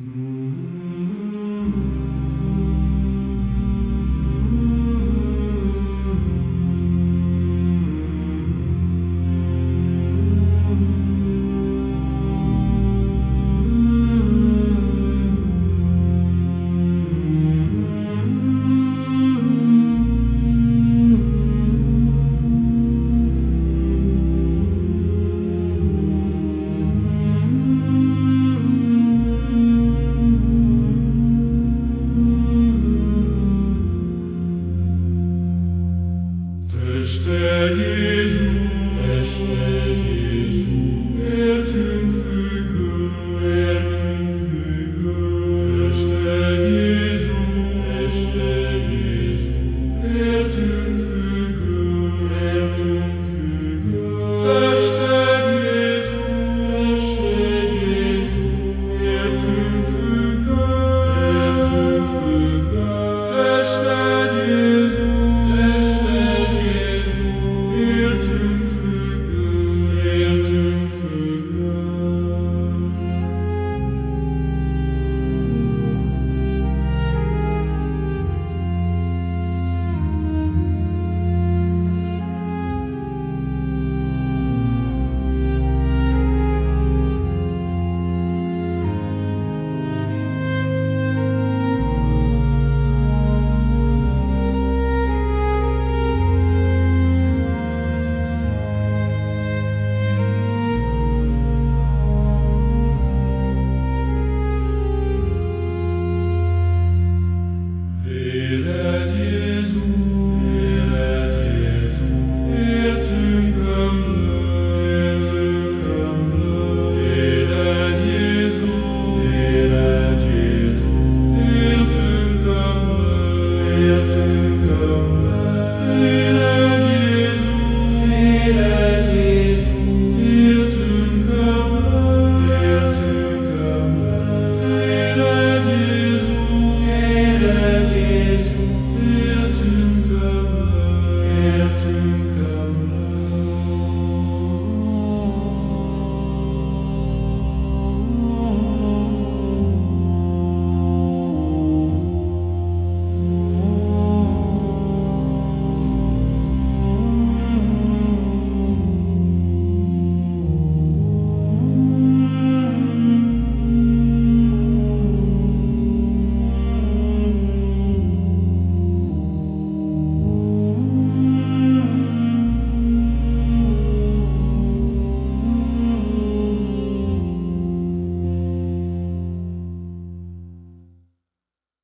Mm-hmm. stedis Yeah.